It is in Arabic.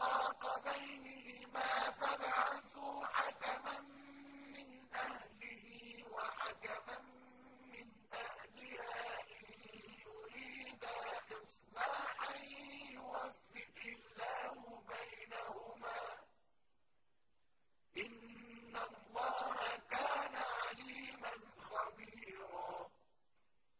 شِقَاقَ بَيْنِهِمَا